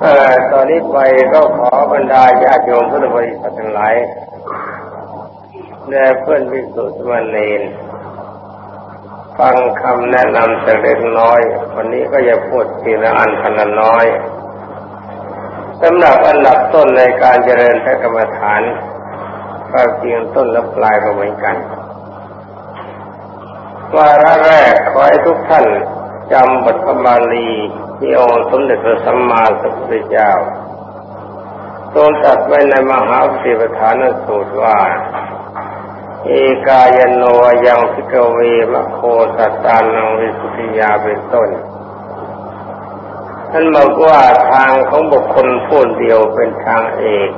เออตอนนี้ไปก็ขอบรรดาญาติโยมพุทธบริษัททั้งหลายและเพื่อนวิสุทธิมนเนนฟังคำแนะนำสักเล็กน้อย วันนี้ก็จะพูดทีละอันพันน้อยสำหรับอันดับต้นในการเจริญพระกรรมฐานก็เพียงต้นและปลายก็เหมือนกันวาระแรกขอให้ทุกท่าน จำบทบาลีที่องค์สมเด็จพระสัมมาสัมพุทธเจ้าทรงตรัสไว้ในมหาปฏิปทานสูตรว่า เอกายโนยังพิกเวมโคสัตตานังวิสุทธิยาเป็นต้นท่านบอกว่าทางของบุคคลผู้เดียวเป็นทางเอก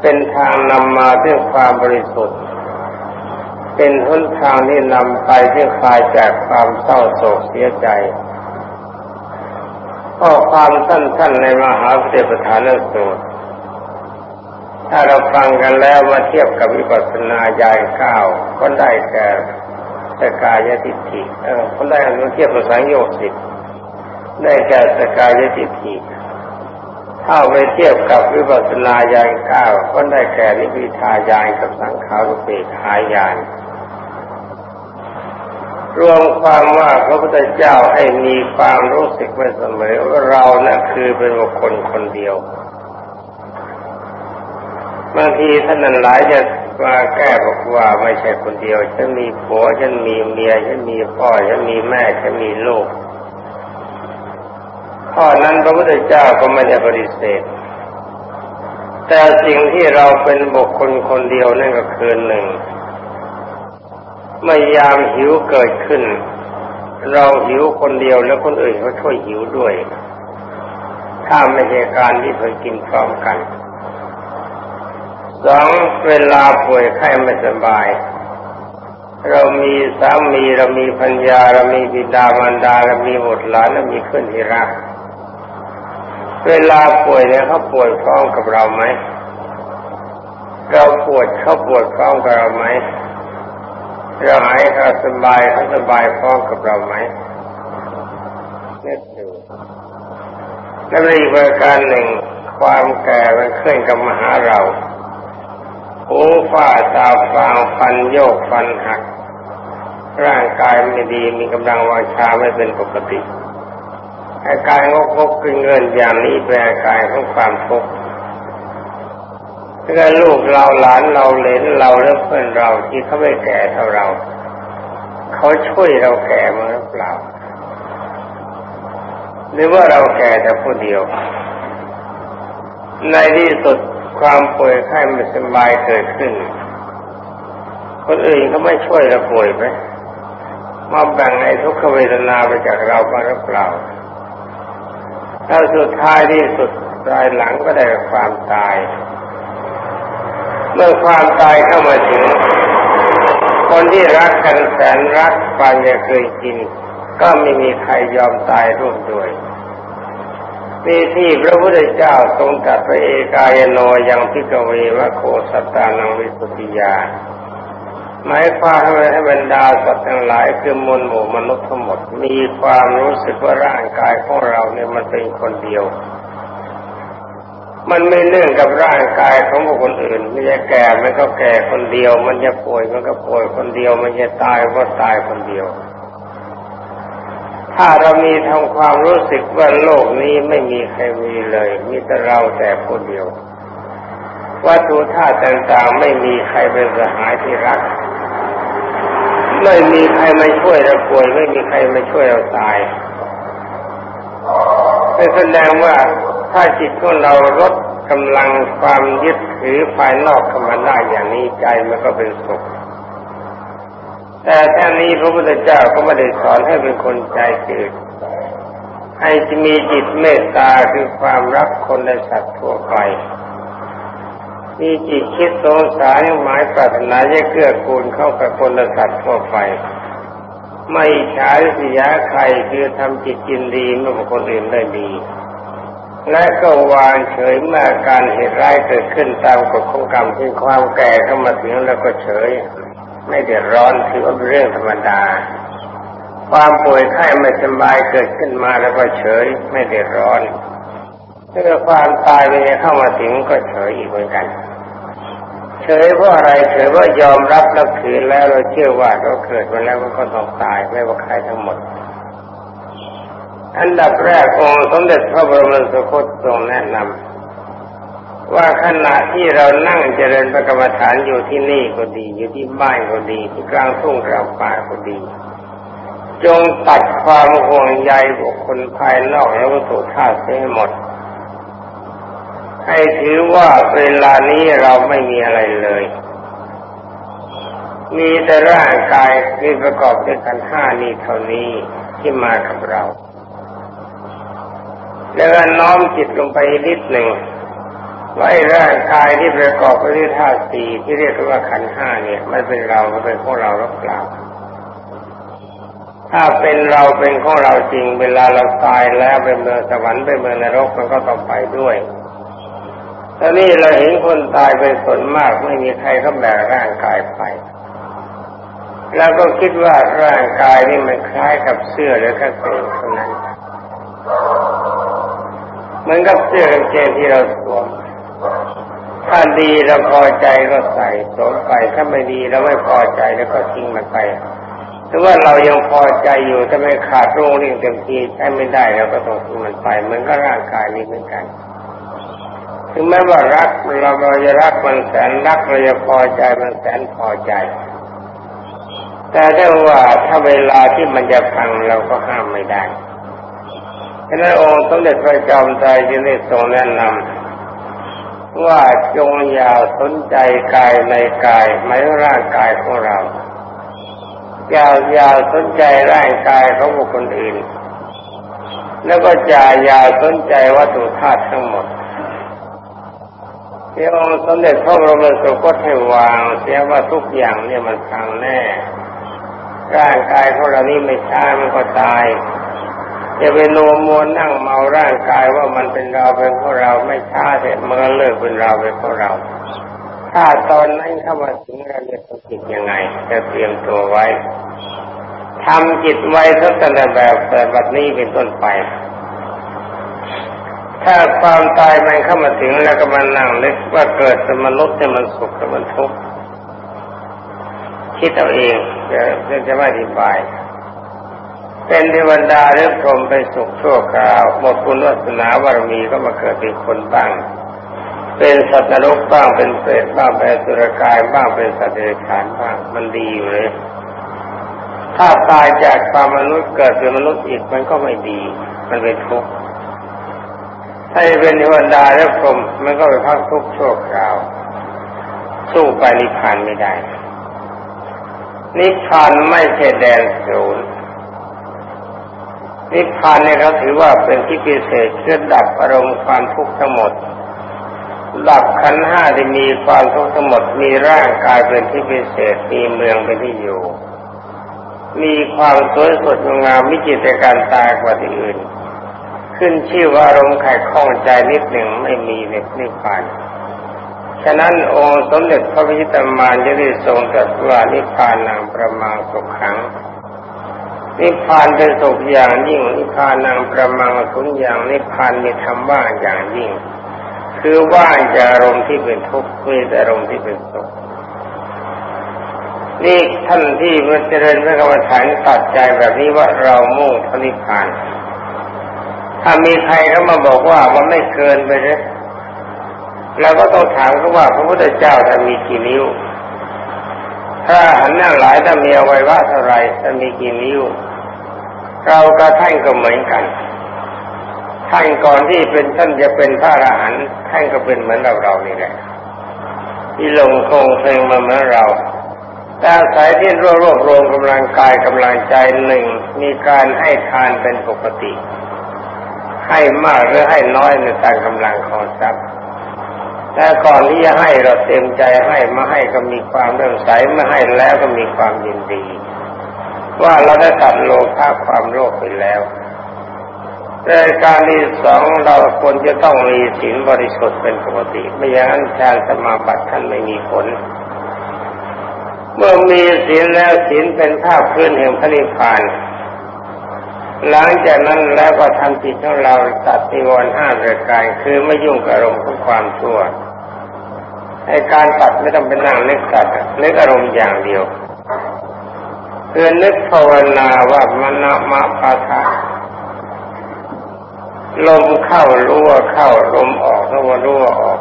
เป็นทางนำมาด้วยความบริสุทธิ์ เป็นหนทางที่นำไปเพื่อคลายจากความเศร้าโศกเสียใจข้อความสั้นๆในมหาเทปฐานสูตร ถ้าเราฟังกันแล้วมาเทียบกับวิปัสสนาญาณเก้าก็ได้แก่สกายติฐิเออคนได้อันเทียบกับสังโยชน์สิได้แก่สกายติฐิถ้าไปเทียบกับวิปัสสนาญาณเก้าก็ได้แก่นิพิทายานกับสังขารุเปกหายาน รวมความว่าพระพุทธเจ้าให้มีความรู้สึกไว้เสมอว่าเรานะ่ะคือเป็นบุคคลคนเดียวบางทีท่านนั้นหลายจะมาแก้บอกว่าไม่ใช่คนเดียวฉันมีผัวฉันมีเมียฉันมีพ่อฉันมีแม่ฉันมีลูกข้อนั้นพระพุทธเจ้าก็ไม่ได้ปฏิเสธ แต่สิ่งที่เราเป็นบุคคลคนเดียวนั่นก็คือหนึ่ง เมื่อยามหิวเกิดขึ้น เราหิวคนเดียวแล้วคนอื่นเขาช่วยหิวด้วย ถ้าไม่ใช่การที่เคยกินพร้อมกันสองเวลาป่วยไข้ไม่สบาย เรามีสามีเรามีพัญญาเรามีบิดามารดาเรามีบุตรหลานเรามีเพื่อนที่รักเวลาป่วยเนี่ยเขาป่วยพร้อมกับเราไหมเราปวดเขาปวดพร้อมกับเราไหม เราหายเขาสบายเขาสบายพร้อมกับเราไหมนึกดูและอีกประการหนึ่ง ความแก่มันเคลื่อนกับมาหาเราหูฝ้าตาฟางฟันโยกฟันหัก ร่างกายไม่ดีมีกำลังวังชาไม่เป็นปกติอาการงกงกเป็นเงินอย่างนี้เป็นอาการของความทุกข์ ถ้าลูกเราหลานเราเลนเราหรือเพื่อนเราที่เขาไม่แก่เท่าเรา เขาช่วยเราแก่มาหรือเปล่า หรือว่าเราแก่แต่ผู้เดียว ในที่สุดความป่วยไข้ไม่สบายเกิดขึ้น คนอื่นเขาไม่ช่วยเราป่วยไหมมาแบ่งในทุกขเวทนาไปจากเราบ้างหรือเปล่าถ้าสุดท้ายที่สุดรายหลังก็ได้ความตาย เมื่อความตายเข้ามาถึง คนที่รักกันแสนรักปานจะเคยกิน ก็ไม่มีใครยอมตายร่วมด้วยมีที่พระพุทธเจ้าทรงตรัสพระเอกายโนยังพิกเววะโคสัตตานังวิสุทธิยา หมายความให้บรรดาสัตว์ทั้งหลายคือมวลหมู่มนุษย์ทั้งหมด มีความรู้สึกว่าร่างกายของเราเนี่ยมันเป็นคนเดียว มันไม่เนื่องกับร่างกายของคคลอื่น มันจะแก่มันก็แก่คนเดียว มันจะป่วยมันก็ป่วยคนเดียว มันจะตายก็ตายคนเดียว ถ้าเรามีทำความรู้สึกว่าโลกนี้ไม่มีใครมีเลย มีแต่เราแต่คนเดียววัตถุธาตุต่างๆไม่มีใครเป็นสหายที่รัก ไม่มีใครมาช่วยเราป่วย ไม่มีใครมาช่วยเราตายแสดงว่า ถ้าจิตของเราลดกำลังความยึดถือภายนอกเข้ามาได้อย่างนี้ใจมันก็เป็นสุขแต่แท่นี้พระพุทธเจ้าก็ไม่ได้สอนให้เป็นคนใจจืดให้จะมีจิตเมตตาคือความรักคนและสัตว์ทั่วไป มีจิตคิดสงสารหมายปรารถนาจะเกื้อกูลเข้ากับคนและสัตว์ทั่วไป ไม่ฉาริยาใครคือทำจิตจินดีเมื่อคนอื่นได้ดี และก็วางเฉยเมื่อการเหตุร้ายเกิดขึ้นตามกฎของกรรมที่ความแก่เข้ามาถึงแล้วก็เฉย ไม่เดือดร้อนถือว่าเป็นเรื่องธรรมดา ความป่วยไข้ไม่สบายเกิดขึ้นมาแล้วก็เฉย ไม่เดือดร้อนถ้าความตายมันจะเข้ามาถึงก็เฉยอีกเหมือนกัน เฉยเพราะอะไรเฉยว่ายอมรับนับถือแล้วเราเชื่อว่าเราเกิดมาแล้วก็ต้องตายไม่ว่าใครทั้งหมด อันดับแรกองค์สมเด็จพระบรมสุคตทรงแนะนำว่าขณะที่เรานั่งเจริญพระกรรมฐานอยู่ที่นี่ก็ดี อยู่ที่บ้านก็ดี ที่กลางทุ่งกลางป่าก็ดี จงตัดความห่วงใยบุคคลภายนอกและวัตถุธาตุเสียหมด ให้ถือว่าเวลานี้เราไม่มีอะไรเลย มีแต่ร่างกายที่ประกอบด้วยกันห้านี้เท่านี้ที่มากับเรา แล้วก็น้อมจิตลงไปนิดหนึ่งไว้ร่างกายที่ประกอบไปด้วยธาตุสี่ที่เรียกว่าขันห้าเนี่ยไม่เป็นเราก็เป็นของเราหรือเปล่าถ้าเป็นเราเป็นของเราจริง เวลาเราตายแล้วไปเมืองสวรรค์ไปเมืองนรกมันก็ต้องไปด้วยตอนนี้เราเห็นคนตายเป็นส่วนมากไม่มีใครเขาแบกร่างกายไป แล้วก็คิดว่าร่างกายนี่มันคล้ายกับเสื้อหรือกางเกงเท่านั้น เหมือนกับเสื้อกางเกงที่เราสวมถ้าดีเราพอใจก็ใส่สวมไปถ้าไม่ดีเราไม่พอใจแล้วก็ทิ้งมันไปถือว่าเรายังพอใจอยู่ถ้าไม่ขาดโรงเรียงเต็มทีใช้ไม่ได้เราก็ต้องทิ้งมันไปเหมือนกับร่างกายนี้เหมือนกันถึงแม้ว่ารักเราเราจะรักมันแสนรักเราจะพอใจมันแสนพอใจ แต่ถ้าว่าถ้าเวลาที่มันจะพังเราก็ห้ามไม่ได้ ฉะนั้นองค์สมเด็จพระจอมไตรจึงได้ทรงแนะนำว่าจงอย่าสนใจกายในกายไม่ร่างกายของเราอย่าอย่าสนใจร่างกายของบุคคลอื่น แล้วก็อย่าอย่าสนใจวัตถุธาตุทั้งหมดที่องค์สมเด็จพระบรมสุคตให้วางเสียว่าทุกอย่างเนี่ยมันพังแน่ ร่างกายของเรานี้ไม่ช้ามันก็ตาย จะไปโนมวนนั่งเมาร่างกายว่ามันเป็นเราเป็นพวกเราไม่ช้าเสร็จมันก็เลิกเป็นเราเป็นพวกเรา ถ้าตอนนั้นเข้ามาถึงเราจะต้องจิตยังไง จะเตรียมตัวไว้ทำจิตไว้ทัศนแบบแต่บัดนี้เป็นต้นไป ถ้าความตายมันเข้ามาถึงแล้วก็มานั่งนึกว่าเกิดเป็นมนุษย์จะมันสุขจะมันทุกข์คิดเอาเองจะจะไม่อธิบาย เป็นเทวดาหรือพรหมไปสุขชั่วคราวหมดคุณวัฒนาบารมีก็มาเกิดเป็นคนบ้าง เป็นสัตว์นรกบ้างเป็นเปรตบ้างเป็นสุรกายบ้างเป็นสัตว์เดรัจฉานบ้างมันดีอยู่เลย ถ้าตายจากความมนุษย์เกิดเป็นมนุษย์อีกมันก็ไม่ดี มันเป็นทุกข์ถ้าเป็นเทวดาและพรหมมันก็ไปพักทุกข์ชั่วคราว สู้ไปนิพพานไม่ได้นิพพานไม่ใช่แดนศูนย์ นิพพานเนี่ยเขาถือว่าเป็นที่พิเศษเพื่อดับอารมณ์ความทุกข์ทั้งหมด ดับขันห้าที่มีความทุกข์ทั้งหมด มีร่างกายเป็นที่พิเศษ มีเมืองเป็นที่อยู่ มีความสวยสดงามวิจิตรการตายกว่าที่อื่น ขึ้นชื่อว่าอารมณ์ไขัดข้องใจนิดหนึ่งไม่มีในนิพพานฉะนั้นองค์สมเด็จพระพิจิตรมารจะได้ทรงตรัสว่านิพพานนางประมาณสุขขัง นิพพานเป็นสุขอย่างยิ่งนิพพานนางประมังสุขอย่างนิพพานมีธรรมว่างอย่างยิ่ง คือว่างจากอารมณ์ที่เป็นทุกข์มีแต่อารมณ์ที่เป็นสุขนี่ท่านที่มาเจริญพระกรรมฐานตัดใจแบบนี้ว่าเรามุ่งพระนิพพาน ถ้ามีใครเขามาบอกว่ามันไม่เกินไปเลยเราก็ต้องถามเขาว่าพระพุทธเจ้าท่านมีกี่นิ้ว ถ้าหันหน้าหลายถ้ามีอวัยวะเท่าไรท่านมีกี่นิ้ว เรากับท่านก็เหมือนกัน ท่านก่อนที่เป็นท่านจะเป็นพระอรหันต์ท่านก็เป็นเหมือนเราเรานี่แหละที่ลงคงเพลงมาเหมือนเราแต่สายที่รวบรวบรวมกำลังกายกำลังใจหนึ่งมีการให้ทานเป็นปกติ ให้มากหรือให้น้อยในตามกำลังของทรัพย์ แต่ก่อนที่จะให้เราเต็มใจให้มาให้ก็มีความเรื่องใสมาให้แล้วก็มีความยินดี ว่าเราได้ตัดโลภะความโลภไปแล้วแต่การที่สองเราควรจะต้องมีศีลบริสุทธิ์เป็นปกติ ไม่อย่างนั้นฌานสมาบัติท่านไม่มีผล เมื่อมีศีลแล้วศีลเป็นภาพพื้นแห่งพระนิพพาน หลังจากนั้นแล้วก็ทำจิตของเราตัดนิวรณ์ห้าประการคือไม่ยุ่งกับอารมณ์ของความชั่วไอการตัดไม่ต้องเป็นนั่งนึกตัดนึกอารมณ์อย่างเดียวคือนึกภาวนาว่ามณมะปะทะลมเข้ารั่วเข้าลมออกรั่วรั่วออก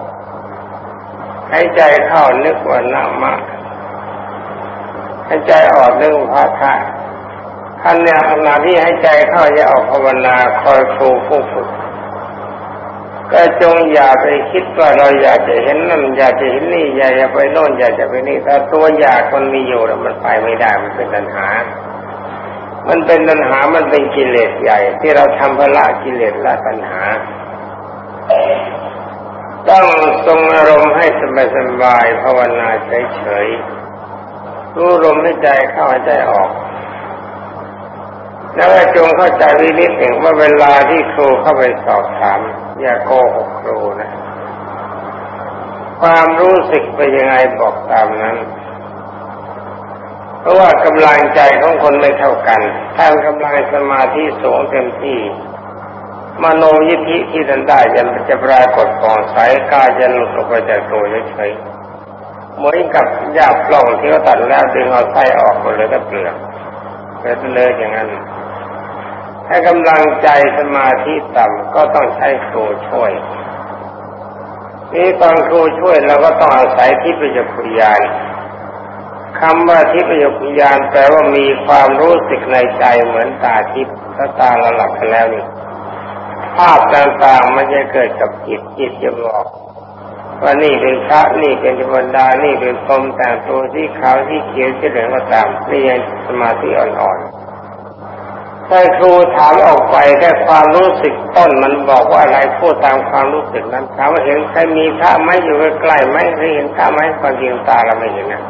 ให้ใจเข้านึกว่านามะให้ใจออกนึกพาทะ ท่านเนี่ยขณะที่ให้ใจเข้าจะออกภาวนาคอยครูผู้ฝึกก็จงอย่าไปคิดว่าเราอยากจะเห็นนั่นอยากจะเห็นนี่อยากจะไปโน่นอยากจะไปนี่ถ้าตัวอยากคนมีอยู่แล้วมันไปไม่ได้มันเป็นปัญหา มันเป็นปัญหามันเป็นกิเลสใหญ่ ที่เราทำเพื่อละกิเลสละปัญหา ต้องทรงอารมณ์ให้สบายสบายภาวนาเฉยๆรู้ลมให้ใจเข้าใจออก แล้วจงเข้าใจวินิจหนึ่งว่าเวลาที่ครูเข้าไปสอบถาม อย่าโกหกครูนะ ความรู้สึกเป็นยังไงบอกตามนั้น เพราะว่ากำลังใจของคนไม่เท่ากันถ้ากำลังสมาธิสูงเต็มที่มโนยิทธิที่ท่านได้จะจะปรากฏกองสายกายจะหลุดออกไปจากตัวเฉยๆเหมือนกับหยาบปล่องที่เขาตัดแล้วดึงเอาไส้ออกหมดเลยก็เปลือกเป็นเลยอย่างนั้น ถ้ากำลังใจสมาธิต่ำก็ต้องใช้ครูช่วยนี่ตอนครูช่วยเราก็ต้องอาศัยทิพยคุยานคำว่าทิพยคุยานแปลว่ามีความรู้สึกในใจเหมือนตาทิพย์ถ้าตาเราหลับไปแล้วนี่ภาพต่างๆมันจะเกิดกับจิตจิตจะบอกว่านี่เป็นพระนี่เป็นจวันดานี่เป็นพรมแต่งตัวที่ขาวที่เขียวที่เหลืองก็ตามนี่ยังสมาธิอ่อนๆ ถ้าครูถามออกไปแค่ความรู้สึกต้นมันบอกว่าอะไรพูดตามความรู้สึกนั้นถามว่าเห็นใครมีพระไหมอยู่ใกล้ไหมเคยเห็นพระไหมความจริงตาเราไม่เห็นนะ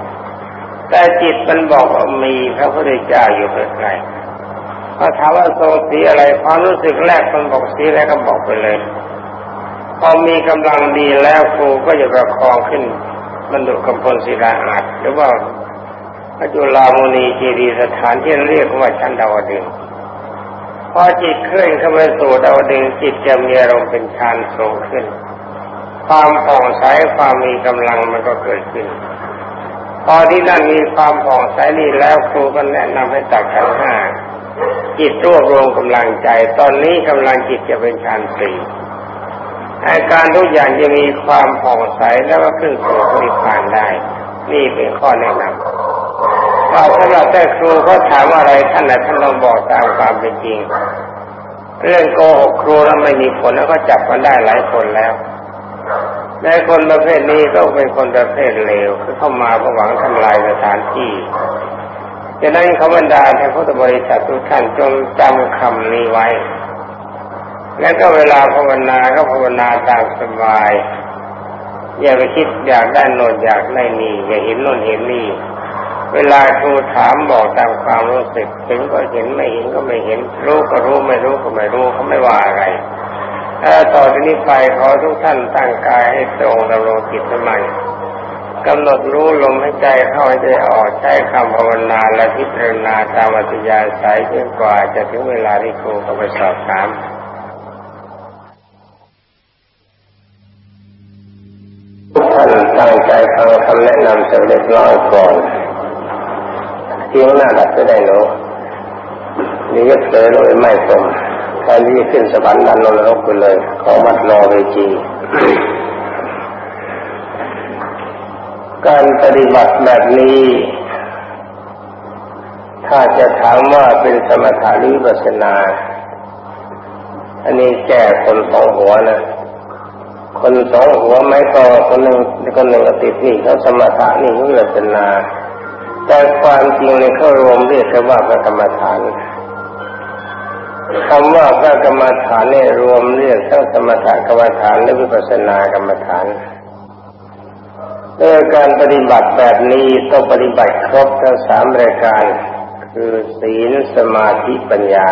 แต่จิตมันบอกว่ามีพระพุทธเจ้าอยู่ใกล้ๆพอถามว่าทรงสีอะไรความรู้สึกแรกมันบอกสีแล้วก็บอกไปเลย พอมีกำลังดีแล้วครูก็จะประคองขึ้นบรรดุกำพลศิลาอาจหรือว่าพระจุลามุนีเจดีสถานที่เรียกว่าชั้นดาวดึง พอจิตเคลื่อนเข้าไปสู่ดาวดึงจิตจะมีอารมณ์เป็นฌานสูงขึ้น ความผ่องใสความมีกำลังมันก็เกิดขึ้น พอที่นั่นมีความผ่องใสนี่แล้วครูก็แนะนำให้ตักขันห้าจิตรวบรวมกำลังใจ ตอนนี้กำลังจิตจะเป็นฌานสี่อาการทุกอย่างจะมีความผ่องใสแล้วก็ขึ้นสู่นิพพานได้ นี่เป็นข้อแนะนำ ถ้าสำหรับแต่ครูเขาถามอะไรท่านนะท่านลองบอกตามความเป็นจริง เรื่องโกหกครูแล้วไม่มีผลแล้วก็จับกันได้หลายคนแล้วในคนประเภทนี้ต้องเป็นคนประเภทเลวคือเข้ามาเพื่อหวังทำลายสถานที่ดังนั้นเขาบรรดาท่านพุทธบริษัททุกท่านจงจำคำนี้ไว้ แล้วก็เวลาภาวนาก็ภาวนาตามสบาย อย่าไปคิดอยากได้โน่นอยากได้นี่อย่าเห็นโน่นเห็นนี่ เวลาครูถามบอกตามความรู้สึกเห็นก็เห็นไม่เห็นก็ไม่เห็น รู้ก็รู้ไม่รู้ก็ไม่รู้เขาไม่ว่าอะไรถ้าต่อจากนี้ไปขอทุกท่านตั้งกายให้ตรงดำรงจิตสมัยกำหนดรู้ลมให้ใจเข้าใจออกใช้คำภาวนาและพิจารณาตามวัตยาสายจนกว่าจะถึงเวลาที่ครูเขาไปสอบถามทุกท่านตั้งใจฟังคำแนะนำสำเร็จร้อยก่อน เทียงหน้าดับจะได้หนูนี่ก็เผลอลงไปไม่ตรงแทนที่ขึ้นสวรรค์ดันลงนรกไปเลยขอมัดรอเวจีการปฏิบัติแบบนี้ ถ้าจะถามว่าเป็นสมถะหรือวิปัสนา อันนี้แก่คนสองหัวนะ คนสองหัวไม่ต่อคนหนึ่งคนหนึ่งติดนี่เขาสมถะนี่วิปัสนา แต่ความจริงในเขารวมเรียกว่าพระกรรมฐานคำว่าพระกรรมฐานเนี่ยรวมเรียกทั้งสมถกรรมฐานและวิปัสสนากรรมฐานเรื่องการปฏิบัติแบบนี้ต้องปฏิบัติครบทั้งสามรายการ คือศีลสมาธิปัญญา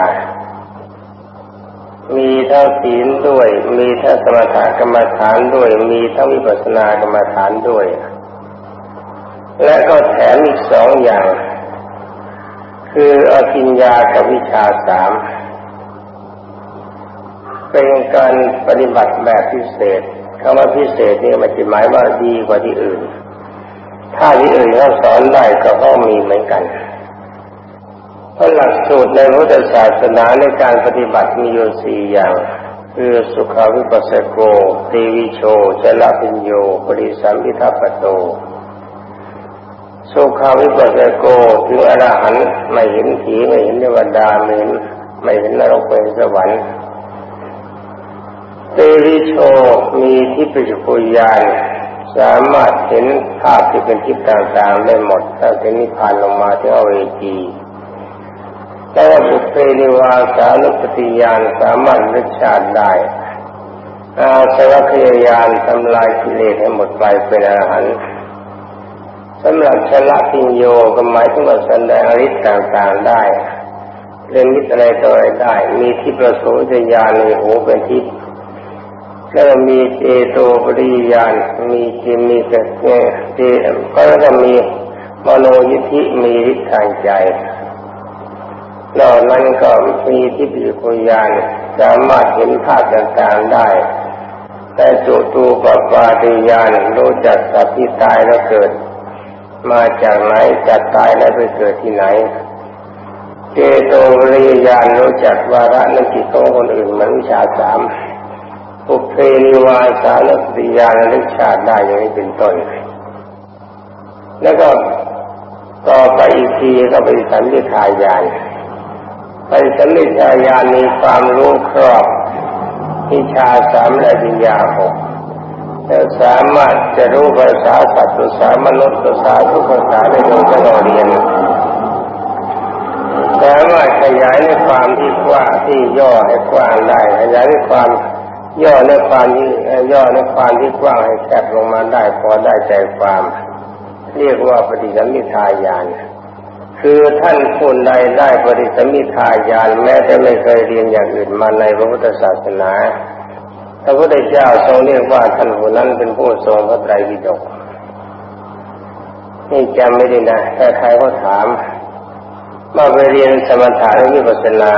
มีทั้งศีลด้วย มีทั้งสมถกรรมฐานด้วย มีทั้งวิปัสสนากรรมฐานด้วย และก็แถมอีกสองอย่าง คืออภิญญากับวิชาสามเป็นการปฏิบัติแบบพิเศษคำว่าพิเศษนี่มันจะหมายว่าดีกว่าที่อื่น ถ้าที่อื่นเขาสอนได้ก็ต้องมีเหมือนกันเพราะหลักสูตรในพุทธศาสนาในการปฏิบัติมีอยู่สี่อย่าง คือสุขาวิปัสสโกตีวิโชจลปิญโยปริสัมพิทัปโต สุขาวิปัสสโกถึงอรหันต์ไม่เห็นผีไม่เห็นเทวดาไม่เห็นไม่เห็นนรกไม่เห็นสวรรค์เตริโชมีที่ปิจุปุยานสามารถเห็นภาพที่เป็นทิพย์ต่างๆได้หมดตั้งแต่นิพพานลงมาถึงอเวจีแต่ว่าบุเพนิวาสานุปติยานสามารถรึกชาติได้อาสวัคยายานทำลายกิเลสให้หมดไปเป็นอรหันต์ สำหรับชละพิญโยก็หมายถึงว่าแสดงฤทธิ์ต่างๆได้เรื่องนิดอะไรต่ออะไรได้ มีที่ประสงค์จะยานในหูเป็นทิพย์แล้วมีเจโตปริยาน มีจิมีเกเจก็แล้วก็มีมโนยิธิมีฤทธิ์ทางใจนอกนั้นก็มีที่ปิจุยานสามารถเห็นภาพต่างๆได้ แต่จุตูปปาติยานรู้จักสัตว์ที่ตายแล้วเกิด มาจากไหนจัดตายแล้วไปเกิดที่ไหน เจโตริยานรู้จักวาระนักจิตของคนอื่นมันวิชาสามปุเพนิวาสารสติยานลึกชาติได้อย่างนี้เป็นต้น แล้วก็ต่อไปอีกทีก็ไปสันนิทายานไปสันนิทายานมีความรู้ครอบวิชาสามและวิญญาหก แล้วสามารถจะรู้ภาษาสัตว์ภาษามนุษย์ภาษาทุกภาษาในโลกที่เราเรียนสามารถขยายในความที่กว้างที่ย่อให้กว้างได้ขยายในความย่อในความที่ย่อในความที่กว้างให้แคบลงมาได้พอได้ใจความ เรียกว่าปฏิสัมมิทายานคือท่านผู้ใดได้ปฏิสัมมิทายานแม้แต่ไม่เคยเรียนอย่างอื่นมาในพระพุทธศาสนา พระพุทธเจ้าทรงเรียกว่าท่านผู้นั้นเป็นผู้ทรงพระไตรปิฎกนี่จำไม่ได้นะถ้าใครเขาถามมาไปเรียนสมถะหรือวิปัสสนา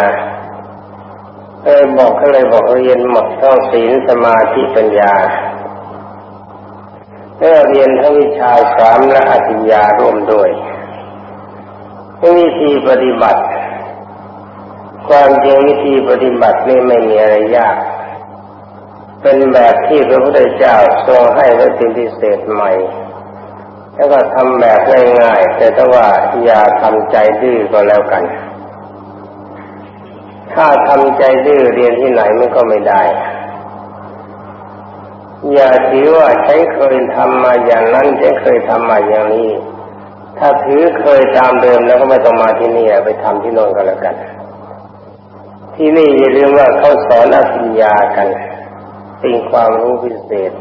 เออบอกเขาเลยบอกเรียนหมดทั้งศีลสมาธิปัญญาเออเรียนทั้งวิชาสามและอภิญญาร่วมด้วยวิธีปฏิบัติ ความจริงวิธีปฏิบัตินี่ไม่มีอะไรยาก เป็นแบบที่พระพุทธเจ้าทรงให้ไว้เป็นพิเศษใหม่ แล้วก็ทำแบบง่ายๆแต่ถ้าว่าอย่าทำใจดื้อก็แล้วกัน ถ้าทำใจดื้อเรียนที่ไหนมันก็ไม่ได้ อย่าถือว่าฉันเคยทำมาอย่างนั้นฉันเคยทำมาอย่างนี้ ถ้าถือเคยตามเดิมแล้วก็ไม่ต้องมาที่นี่ไปทำที่โน่นก็แล้วกัน ที่นี่อย่าลืมว่าเขาสอนอภิญญากัน เป็นความรู้พิเศษ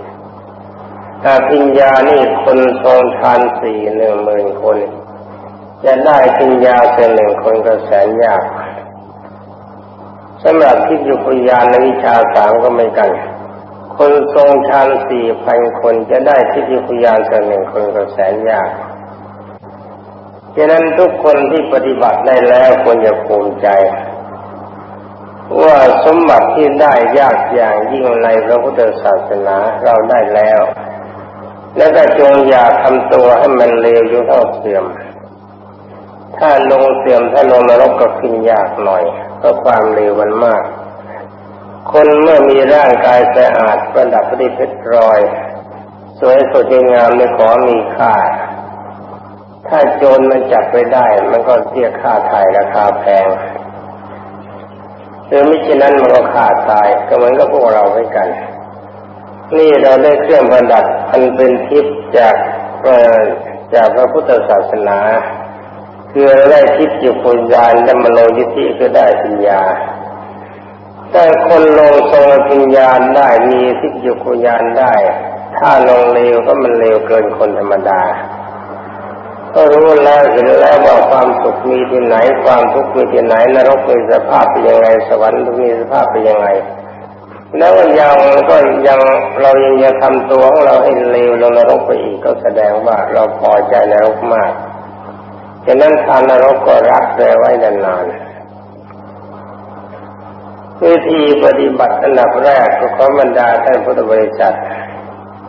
อภิญญานี่คนทรงทานสี่หนึ่งหมื่นคน จะได้ปัญญาเป็นหนึ่งคนก็แสนยากสำหรับทิพยุปยานในวิชาสามก็ไม่กัน คนทรงฌานสี่พันคนจะได้ทิพยุปยานสักหนึ่งคนก็แสนยากฉะนั้นทุกคนที่ปฏิบัติได้แล้วควรจะภูมิใจ ว่าสมบัติที่ได้ยากอย่างยิ่งในพระพุทธศาสนาเราได้แล้ว แล้วก็จงอย่าทำตัวให้มันเลวยุ่งเท่าเสื่อม ถ้าลงเสื่อมถ้าลงนรกก็ขึ้นยากหน่อยเพราะความเร็วมันมาก คนเมื่อมีร่างกายสะอาดประดับประดิษฐ์รอย สวยสดงามไม่ขอมีค่า ถ้าโจรมันจับไปได้ มันก็เรียค่าไถ่ราคาแพง หรือไม่เช่นนั้นมันก็ฆ่าตายก็เหมือนกับพวกเราเหมือนกัน นี่เราได้เครื่องประดับอันเป็นทิพย์จากจากพระพุทธศาสนา คือได้ทิพย์อยู่ปัญญาและมโนยิธิก็ได้ปัญญาแต่คนลงทรงปัญญาได้มีทิพย์อยู่ปัญญาได้ ถ้าลงเร็วก็มันเร็วเกินคนธรรมดา ก็รู้แล้วเห็นแล้วว่าความสุขมีที่ไหน ความทุกข์มีที่ไหนนรกมีสภาพเป็นยังไงสวรรค์มีสภาพเป็นยังไงแล้วยังก็ยังเรายังจะทำตัวของเราให้เร็วลงนรกไปอีกก็แสดงว่าเราพอใจนรกมากฉะนั้นทานนรกก็รักแปไว้นานๆวิธีปฏิบัติอันดับแรกก็ขอบรรดาท่านพุทธบริษัท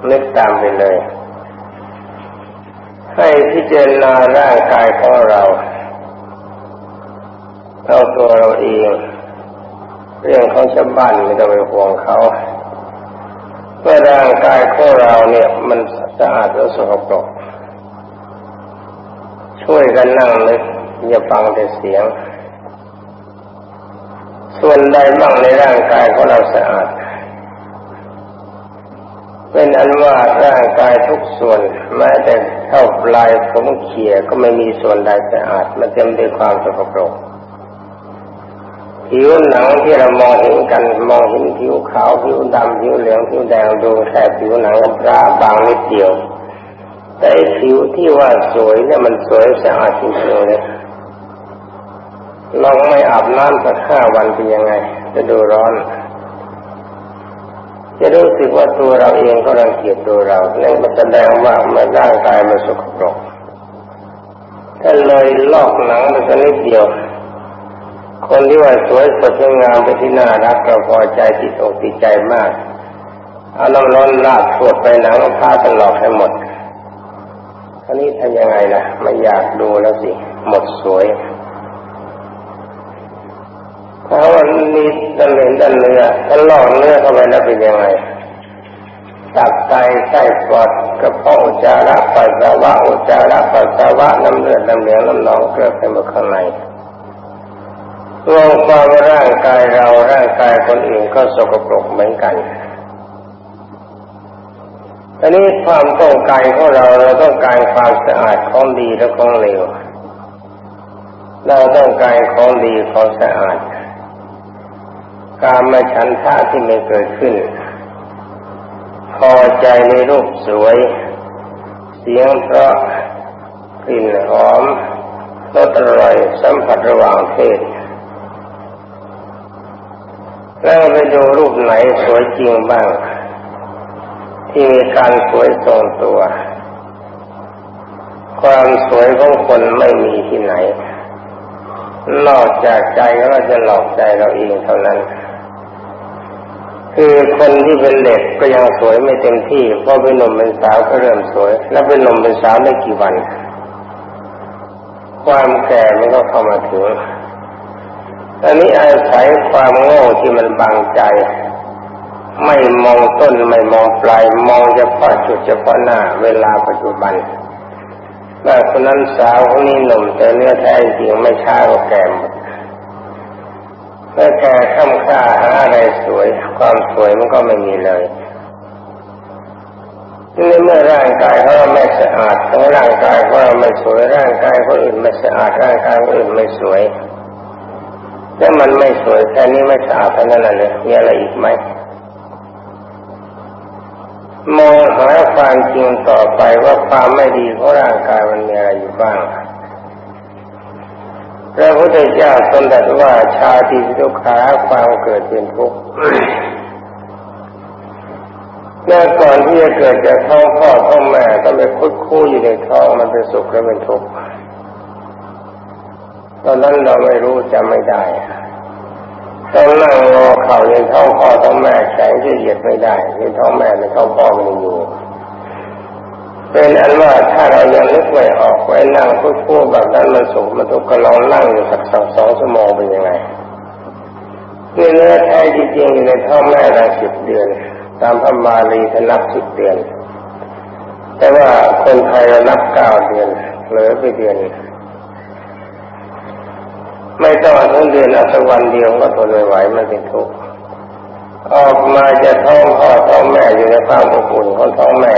นึกตามไปเลย ให้พิจารณาร่างกายของเราเอาตัวเราเอง เรื่องของชาวบ้านไม่ต้องไปห่วงเขาเมื่อร่างกายของเราเนี่ย มันสะอาดและสกปรกช่วยกันนั่งเลยอย่าฟังแต่เสียง ส่วนใดบ้างในร่างกายของเราสะอาด เป็นอันว่าร่างกายทุกส่วนแม้แต่ เท่าปลายผมเขี่ยก็ไม่มีส่วนใดสะอาดมันเต็มด้วยความสกปรกผิวหนังที่เรามองเห็นกันมองเห็นผิวขาวผิวดำผิวเหลืองผิวแดงดูแค่ผิวหนังปลาบางนิดเดียว แต่ผิวที่ว่าสวยเนี่ยมันสวยสะอาดจริงๆเลยลองไม่อาบน้ำสักห้าวันเป็นยังไงจะดูร้อน จะรู้สึกว่าตัวเราเองก็รังเกียจตัวเรานั่นมันแสดงว่ามันร่างกายมันสกปรกถ้าเลยลอกหนังไปสักนิดเดียว คนที่ว่าสวยสดงามไปที่น่ารักเราพอใจติดอกติดใจมาก เอาน้ำร้อนลาดสวดไปหนังผ้าตลอดให้หมดอันนี้ทำยังไงล่ะ ไม่อยากดูแล้วสิ หมดสวย ถ้าวันนี้ดันเหลนดันเนื้อถ้าลอกเนื้อเข้าไปแล้วเป็นยังไงตับไตไส้ปอดกระเพาะอุจจาระปัสสาวะอุจจาระปัสสาวะน้ำเลือดน้ำเหลืองน้ำหนองเกลือไปหมดข้างในรวมความร่างกายเราร่างกายคนอื่นก็สกปรกเหมือนกันอันนี้ความต้องการของเราเราต้องการความสะอาดของดีและของเลวเราต้องการของดีของสะอาด การมาฉันท่าที่ไม่เกิดขึ้น พอใจในรูปสวย เสียงเพราะกลิ่นหอมรสอร่อยสัมผัสระหว่างเพศแล้วไปดูรูปไหนสวยจริงบ้าง ที่มีการสวยทรงตัว ความสวยของคนไม่มีที่ไหน นอกจากใจเราจะหลอกใจเราเองเท่านั้น คือคนที่เป็นเด็กก็ยังสวยไม่เต็มที่พอเป็นหนุ่มเป็นสาวก็เริ่มสวย แล้วเป็นหนุ่มเป็นสาวได้กี่วัน ความแก่มันก็เข้ามาถึงอันนี้อาศัยความโง่ที่มันบังใจ ไม่มองต้นไม่มองปลายมองเฉพาะจุดเฉพาะหน้า เวลาปัจจุบันว่าคนนั้นสาวคนนี้หนุ่มแต่เนื้อแท้จริงไม่ช้าก็แก่หมด เมื่แก่ข้ามค่าหาอะไรสวย ความสวยมันก็ไม่มีเลยนี่เมื่อร่างกายเขาไม่สะอาดทั้งร่างกายเขาไม่สวยร่างกายคนอื่นไม่สะอาดร่างกายคนอื่นไม่สวยแล้วมันไม่สวยแค่นี้ไม่สะอาดเท่านั้นเลยมีอะไรอีกไหมมองหาความจริงต่อไปว่าความไม่ดีของร่างกายมันมีอะไรอยู่บ้าง พระพุทธเจ้าทรงตรัสว่าชาติทุกขาความเกิดเป็นทุกข์เมื่อก่อนที่จะเกิดจากท้องพ่อท้องแม่ต้องไปคุดคู่อยู่ในท้องมันเป็นสุขหรือเป็นทุกข์ตอนนั้นเราไม่รู้จำไม่ได้ต้องนั่งรอเข่าในท้องพ่อท้องแม่แข็งที่เหยียดไม่ได้ในท้องแม่ในท้องพ่อมันอยู่ เป็นอันว่าถ้าเรายังนึกไม่ออกไว้นั่งพูดแบบนั้นมันสุขมันทุกข์ก็ลองนั่งอยู่สักสองสองชั่วโมงเป็นยังไงเนื้อแท้จริงๆอยู่ในท้องแม่ตั้งสิบเดือน ตามพระบาลีท่านับสิบเดือน แต่ว่าคนไทยเรานับเก้าเดือนเหลือไปเดือนไม่ต้องทั้งเดือนเอาสักวันเดียวก็ทนไม่ไหวมันเป็นทุกข์ออกมาจะท้องพ่อท้องแม่อยู่ในความอบอุ่นของท้องแม่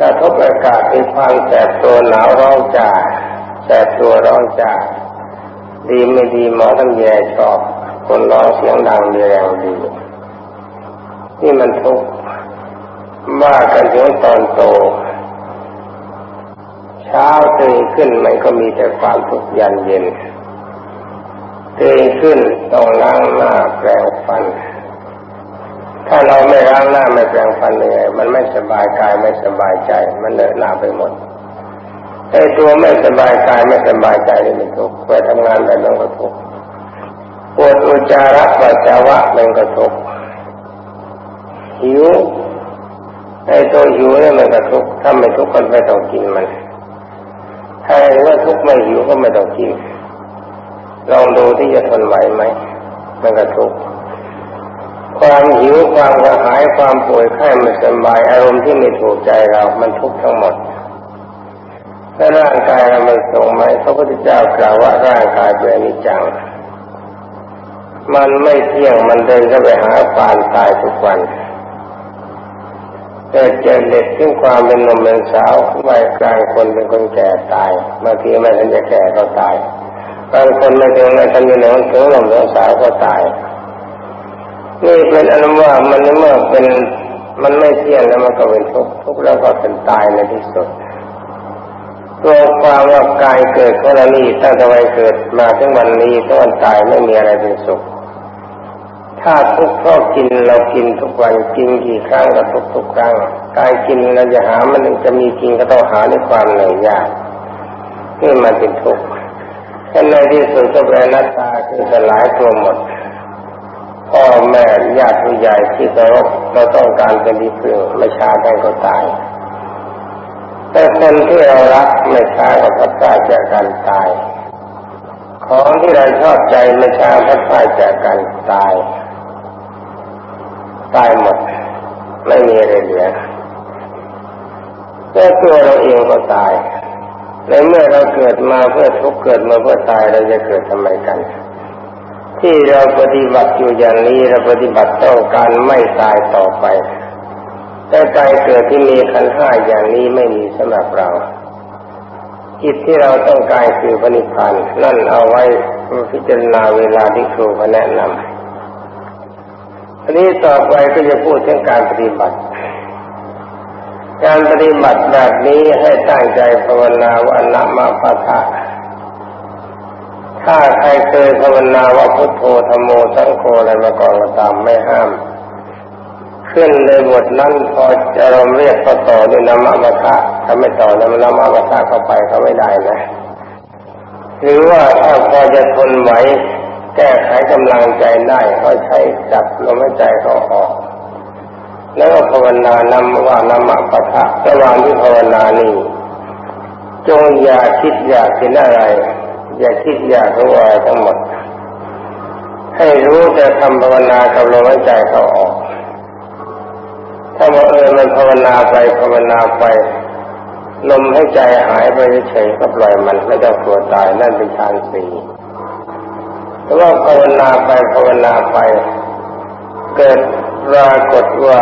กระทบอากาศมีความแสบตัวหนาวร้อนจ่าแสบตัวร้อนจ่าดีไม่ดีหมอทั้งแย่ชอบ คนร้องเสียงดังมีแรงดี นี่มันทุกข์ว่ากันถึงตอนโต เช้าตื่นขึ้นมันก็มีแต่ความทุกข์ยันเย็นตื่นขึ้นต้องล้างหน้าแปรงฟัน ถ้าเราไม่ล้างหน้าไม่แปรงฟันเลยมันไม่สบายกายไม่สบายใจ มันเหนื่อยหน้าไปหมดไอ้ตัวไม่สบายกายไม่สบายใจนี่มันทุกข์ไปทำงานแบบนั้นก็ทุกข์ปวดอุจจาระปัสสาวะเป็นกระทบหิวไอ้ตัวหิวเนี่ยมันกระทุกถ้าไม่ทุกข์ก็ไม่ต้องกินมันถ้าเว่าทุกข์ไม่หิวก็ไม่ต้องกินลองดูที่จะทนไหวไหมมันกระทุกข์ ความหิวความกระหายความป่วยไข้ไม่สบายอารมณ์ที่ไม่ถูกใจเรา มันทุกข์ทั้งหมดถ้าร่างกายเรามันส่งไหมพระพุทธเจ้ากล่าวว่าร่างกายเป็นนิจัง มันไม่เที่ยงมันเดินก็ไปหาปานตายทุกวันเกิดเจเด็กขึ้นความเป็นหนุ่มเป็นสาววัยกลางคนเป็นคนแก่ตายบางทีไม่ทันจะแก่ก็ตายบางคนไม่ถึงไม่ทันจะหนุ่มถึงหนุ่มถึงสาวก็ตาย นี่เป็นอนุว่ามันเมื่อเป็นมันไม่เที่ยงแล้วมันก็เป็นทุกข์ทุกข์แล้วก็เป็นตายในที่สุดตัวความว่ากายเกิดของเรานี่ตั้งแต่วัยเกิดมาถึงวันนี้ถึงวันตายไม่มีอะไรเป็นสุข ถ้าทุกข์เพราะกินเรากินทุกวันกินกี่ครั้งก็ทุกทุกครั้งการกินเราจะหามันจะมีกินก็ต้องหาด้วยความเหนื่อยยากนี่มันเป็นทุกข์ถ้าในที่สุดก็เป็นนัตตาคือสลายตัวหมด พ่อแม่ญาติผู้ใหญ่ที่เคารพเราต้องการเป็นที่พึ่งไม่ช้าได้ก็ตาย แต่คนที่เรารักไม่ช้าก็พัดพลาดจากการตาย ของที่เราชอบใจไม่ช้าพัดพลาดจากการตาย ตายหมดไม่มีอะไรเหลือแต่ตัวเราเองก็ตายในเมื่อเราเกิดมาเพื่อทุกข์เกิดมาเพื่อตายเราจะเกิดทำไมกัน ที่เราปฏิบัติอยู่อย่างนี้เราปฏิบัติต้องการไม่ตายต่อไป แต่ใจเกิดที่มีขันห้าอย่างนี้ไม่มีสำหรับเราจิตที่เราต้องการคือพระนิพพานนั่นเอาไว้พิจารณาเวลาที่ครูเขาแนะนำอันนี้ต่อไปก็จะพูดถึงการปฏิบัติ การปฏิบัติแบบนี้ให้ตั้งใจภาวนาว่านามาปะทะ ถ้าใครเคยภาวนาว่าพุทโธธรรมโมสังโฆอะไรมาก่อนก็ตามไม่ห้าม ขึ้นในบทนั้นพอจะรมเรียกก็ต่อด้วยนามาปะทะถ้าไม่ต่อนามาปะทะเข้าไปเขาไม่ได้นะ หรือว่าถ้าพอจะทนไหวแก้ไขกำลังใจได้ก็ใช้จับลมหายใจเขาออก แล้วก็ภาวนานำว่านำมาปะทะระหว่างที่ภาวนานี้จงอย่าคิดอยากกินอะไร อย่าคิดอยากรู้อะไรทั้งหมด ให้รู้แต่ทำภาวนากับลมหายใจเขาออก ถ้าว่าเออมันภาวนาไปภาวนาไปลมหายใจหายไปเฉยก็ปล่อยมันไม่ต้องกลัวตายนั่นเป็นฌานสี่แต่ว่าภาวนาไปภาวนาไป เกิดปรากฏว่า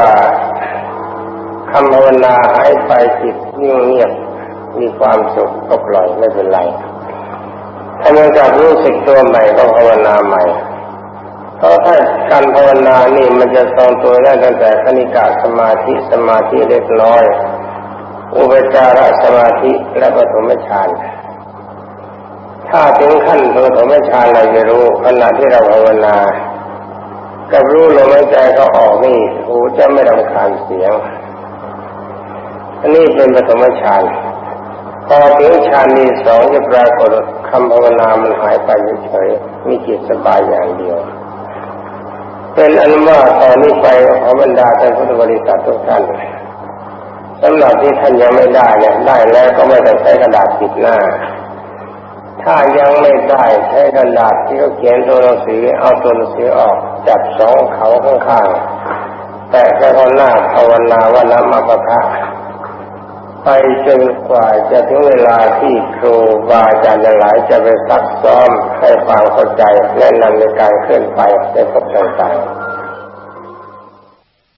คำภาวนาหายไปจิตนิ่งเงียบมีความสุขก็ปล่อยไม่เป็นไร ถ้ามันกับรู้สึกตัวใหม่ก็ภาวนาใหม่ เพราะถ้าการภาวนานี่มันจะทรงตัวได้ตั้งแต่คณิกาสมาธิสมาธิเล็กน้อย อุปจารสมาธิและปฐมฌานถ้าถึงขั้นตัวธรรมชาติเราจะรู้ขณะที่เราภาวนากับรู้ลมหายใจเขาออกนี่หูจะไม่รำคาญเสียง อันนี้เป็นปฐมฌานพอถึงฌานนี้สองจะปรากฏ คำภาวนามันหายไปเฉยๆมีจิตสบายอย่างเดียว เป็นอันว่าตอนนี้ไปขอบรรดาท่านพุทธบริษัททุกท่านสำหรับที่ท่านยังไม่ได้เนี่ยได้แล้วก็ไม่ต้องใช้กระดาษปิดหน้า ถ้ายังไม่ได้ใช้กระดาษที่เขาเขียนตัวหนังสือเอาตัวหนังสือออกจับสองเขาข้างๆแต่แค่คนหน้าภาวนาว่าน้ำมาปะทะ ไปจนกว่าจะถึงเวลาที่ครูบาอาจารย์หลายจะไปซักซ้อมให้ฟังเข้าใจแนะนำในการเคลื่อนไปในพบต่างๆ